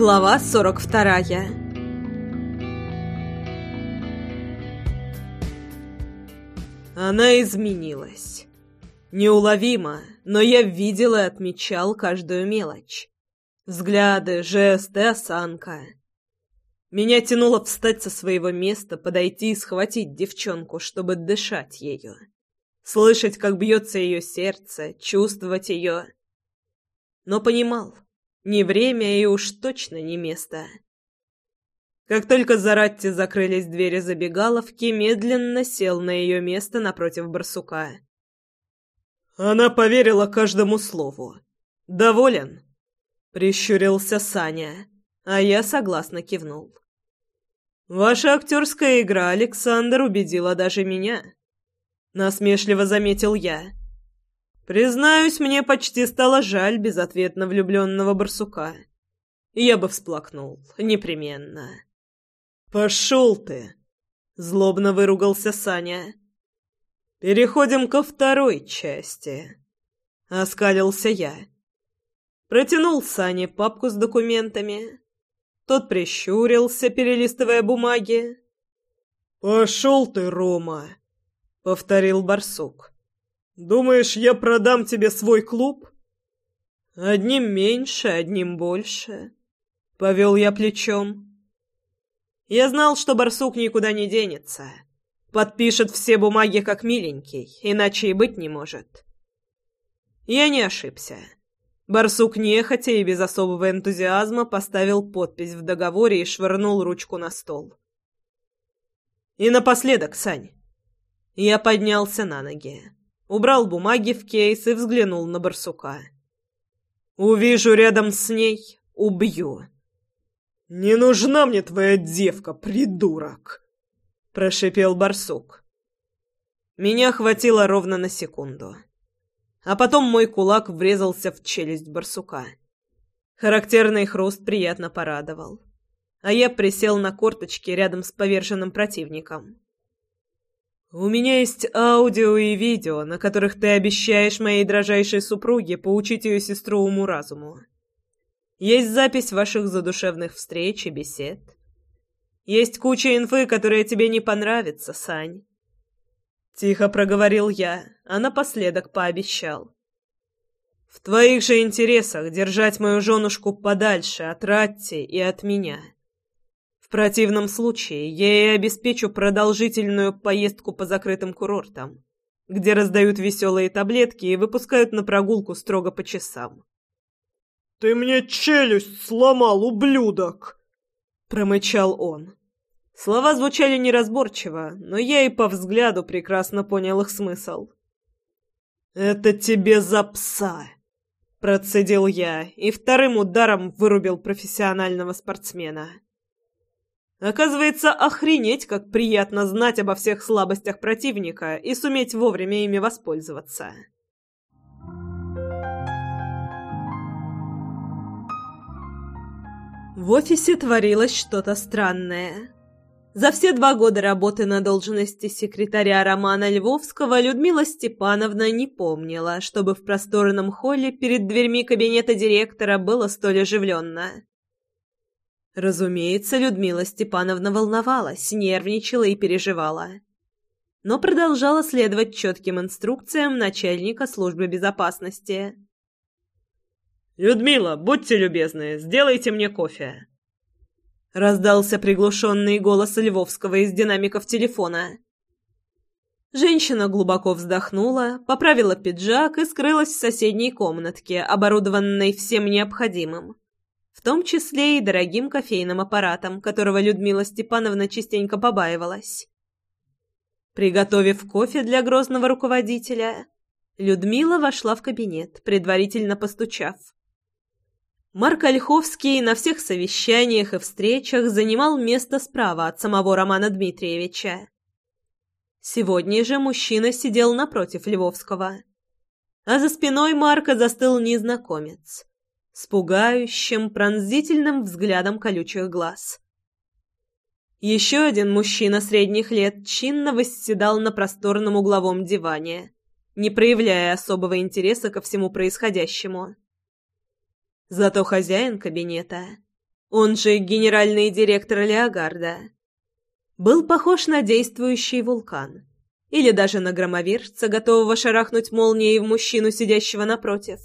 Глава 42 Она изменилась. Неуловимо, но я видел и отмечал каждую мелочь. Взгляды, жесты, осанка. Меня тянуло встать со своего места, подойти и схватить девчонку, чтобы дышать ею. Слышать, как бьется ее сердце, чувствовать ее. Но понимал, не время и уж точно не место. Как только за закрылись двери забегаловки, медленно сел на ее место напротив барсука. Она поверила каждому слову. «Доволен?» — прищурился Саня, а я согласно кивнул. «Ваша актерская игра, Александр, убедила даже меня», — насмешливо заметил я. «Признаюсь, мне почти стало жаль безответно влюбленного барсука. Я бы всплакнул, непременно». «Пошел ты!» — злобно выругался Саня. «Переходим ко второй части», — оскалился я. Протянул Сане папку с документами. Тот прищурился, перелистывая бумаги. «Пошел ты, Рома!» — повторил барсук. «Думаешь, я продам тебе свой клуб?» «Одним меньше, одним больше», — повел я плечом. Я знал, что барсук никуда не денется. Подпишет все бумаги как миленький, иначе и быть не может. Я не ошибся. Барсук нехотя и без особого энтузиазма поставил подпись в договоре и швырнул ручку на стол. И напоследок, Сань. Я поднялся на ноги, убрал бумаги в кейс и взглянул на барсука. Увижу рядом с ней — убью. «Не нужна мне твоя девка, придурок!» — прошипел барсук. Меня хватило ровно на секунду. А потом мой кулак врезался в челюсть барсука. Характерный хруст приятно порадовал. А я присел на корточки рядом с поверженным противником. «У меня есть аудио и видео, на которых ты обещаешь моей дрожайшей супруге поучить ее сестру уму-разуму. Есть запись ваших задушевных встреч и бесед. Есть куча инфы, которая тебе не понравится, Сань. Тихо проговорил я, а напоследок пообещал. В твоих же интересах держать мою женушку подальше от Ратти и от меня. Противном случае я ей обеспечу продолжительную поездку по закрытым курортам, где раздают веселые таблетки и выпускают на прогулку строго по часам. «Ты мне челюсть сломал, ублюдок!» — промычал он. Слова звучали неразборчиво, но я и по взгляду прекрасно понял их смысл. «Это тебе за пса!» — процедил я и вторым ударом вырубил профессионального спортсмена. Оказывается, охренеть, как приятно знать обо всех слабостях противника и суметь вовремя ими воспользоваться. В офисе творилось что-то странное. За все два года работы на должности секретаря Романа Львовского Людмила Степановна не помнила, чтобы в просторном холле перед дверьми кабинета директора было столь оживленно. Разумеется, Людмила Степановна волновалась, нервничала и переживала. Но продолжала следовать четким инструкциям начальника службы безопасности. «Людмила, будьте любезны, сделайте мне кофе». Раздался приглушенный голос Львовского из динамиков телефона. Женщина глубоко вздохнула, поправила пиджак и скрылась в соседней комнатке, оборудованной всем необходимым, в том числе и дорогим кофейным аппаратом, которого Людмила Степановна частенько побаивалась. Приготовив кофе для грозного руководителя, Людмила вошла в кабинет, предварительно постучав. Марк Ольховский на всех совещаниях и встречах занимал место справа от самого Романа Дмитриевича. Сегодня же мужчина сидел напротив Львовского. А за спиной Марка застыл незнакомец с пугающим, пронзительным взглядом колючих глаз. Еще один мужчина средних лет чинно восседал на просторном угловом диване, не проявляя особого интереса ко всему происходящему. Зато хозяин кабинета, он же генеральный директор Леогарда, был похож на действующий вулкан или даже на громовержца, готового шарахнуть молнией в мужчину, сидящего напротив.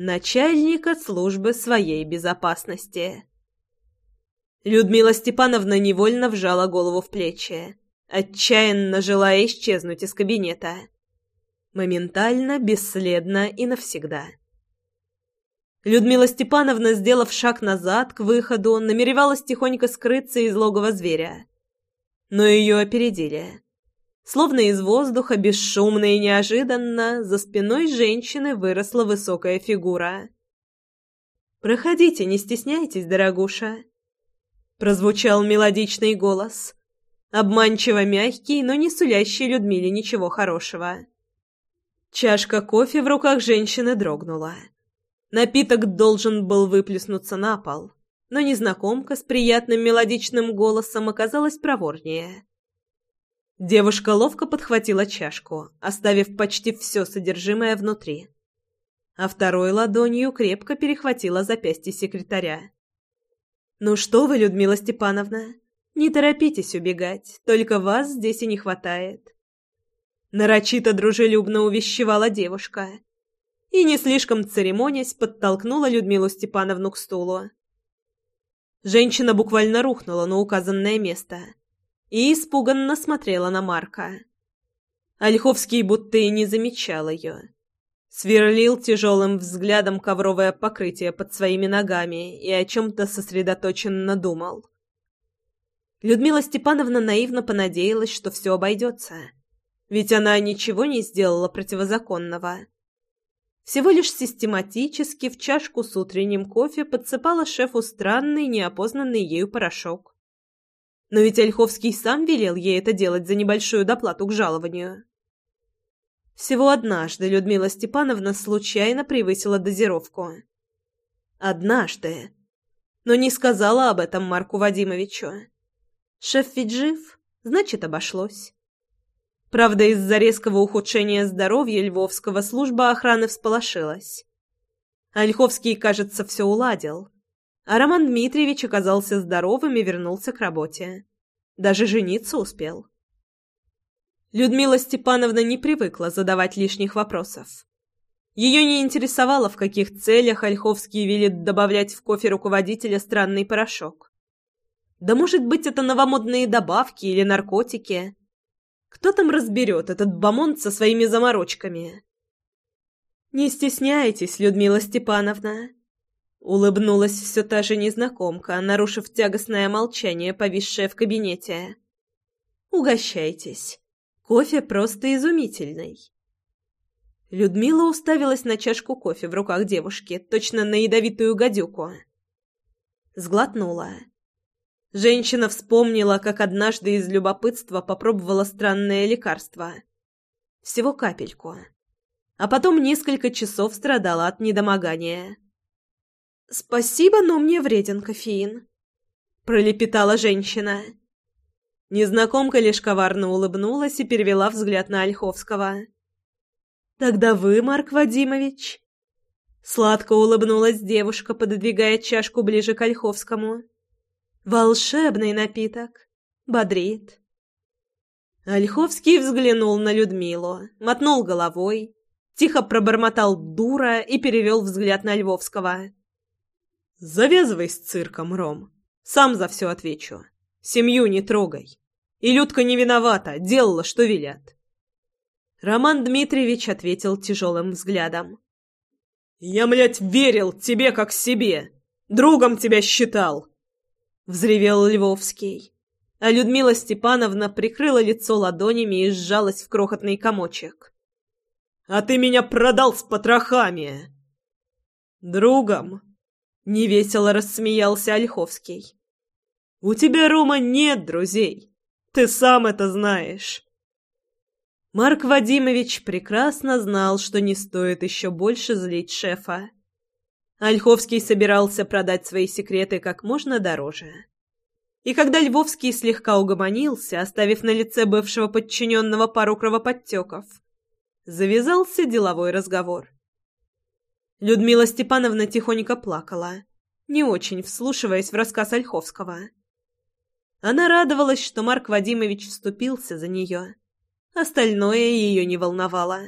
Начальника службы своей безопасности. Людмила Степановна невольно вжала голову в плечи, отчаянно желая исчезнуть из кабинета. Моментально, бесследно и навсегда. Людмила Степановна, сделав шаг назад к выходу, намеревалась тихонько скрыться из логова зверя. Но ее опередили. Словно из воздуха, бесшумно и неожиданно, за спиной женщины выросла высокая фигура. «Проходите, не стесняйтесь, дорогуша», — прозвучал мелодичный голос, обманчиво мягкий, но не сулящий Людмиле ничего хорошего. Чашка кофе в руках женщины дрогнула. Напиток должен был выплеснуться на пол, но незнакомка с приятным мелодичным голосом оказалась проворнее. Девушка ловко подхватила чашку, оставив почти все содержимое внутри. А второй ладонью крепко перехватила запястье секретаря. «Ну что вы, Людмила Степановна, не торопитесь убегать, только вас здесь и не хватает». Нарочито дружелюбно увещевала девушка и, не слишком церемонясь, подтолкнула Людмилу Степановну к стулу. Женщина буквально рухнула на указанное место и испуганно смотрела на Марка. Ольховский будто и не замечал ее. Сверлил тяжелым взглядом ковровое покрытие под своими ногами и о чем-то сосредоточенно думал. Людмила Степановна наивно понадеялась, что все обойдется. Ведь она ничего не сделала противозаконного всего лишь систематически в чашку с утренним кофе подсыпала шефу странный, неопознанный ею порошок. Но ведь Ольховский сам велел ей это делать за небольшую доплату к жалованию. Всего однажды Людмила Степановна случайно превысила дозировку. Однажды. Но не сказала об этом Марку Вадимовичу. Шеф ведь жив, значит, обошлось. Правда, из-за резкого ухудшения здоровья Львовского служба охраны всполошилась. Ольховский, кажется, все уладил. А Роман Дмитриевич оказался здоровым и вернулся к работе. Даже жениться успел. Людмила Степановна не привыкла задавать лишних вопросов. Ее не интересовало, в каких целях Ольховский велит добавлять в кофе руководителя странный порошок. Да может быть, это новомодные добавки или наркотики. Кто там разберет этот бомонд со своими заморочками? «Не стесняйтесь, Людмила Степановна!» Улыбнулась все та же незнакомка, нарушив тягостное молчание, повисшее в кабинете. «Угощайтесь. Кофе просто изумительный». Людмила уставилась на чашку кофе в руках девушки, точно на ядовитую гадюку. Сглотнула. Женщина вспомнила, как однажды из любопытства попробовала странное лекарство. Всего капельку. А потом несколько часов страдала от недомогания. «Спасибо, но мне вреден кофеин», — пролепетала женщина. Незнакомка лишь коварно улыбнулась и перевела взгляд на Ольховского. «Тогда вы, Марк Вадимович?» Сладко улыбнулась девушка, пододвигая чашку ближе к Ольховскому. Волшебный напиток. Бодрит. Ольховский взглянул на Людмилу, мотнул головой, тихо пробормотал «дура» и перевел взгляд на Львовского. «Завязывай с цирком, Ром. Сам за все отвечу. Семью не трогай. И Людка не виновата, делала, что велят». Роман Дмитриевич ответил тяжелым взглядом. «Я, блядь, верил тебе как себе. Другом тебя считал взревел Львовский. А Людмила Степановна прикрыла лицо ладонями и сжалась в крохотный комочек. «А ты меня продал с потрохами!» «Другом!» — невесело рассмеялся Ольховский. «У тебя, Рома, нет друзей. Ты сам это знаешь». Марк Вадимович прекрасно знал, что не стоит еще больше злить шефа. Ольховский собирался продать свои секреты как можно дороже. И когда Львовский слегка угомонился, оставив на лице бывшего подчиненного пару кровоподтеков, завязался деловой разговор. Людмила Степановна тихонько плакала, не очень вслушиваясь в рассказ Ольховского. Она радовалась, что Марк Вадимович вступился за нее. Остальное ее не волновало.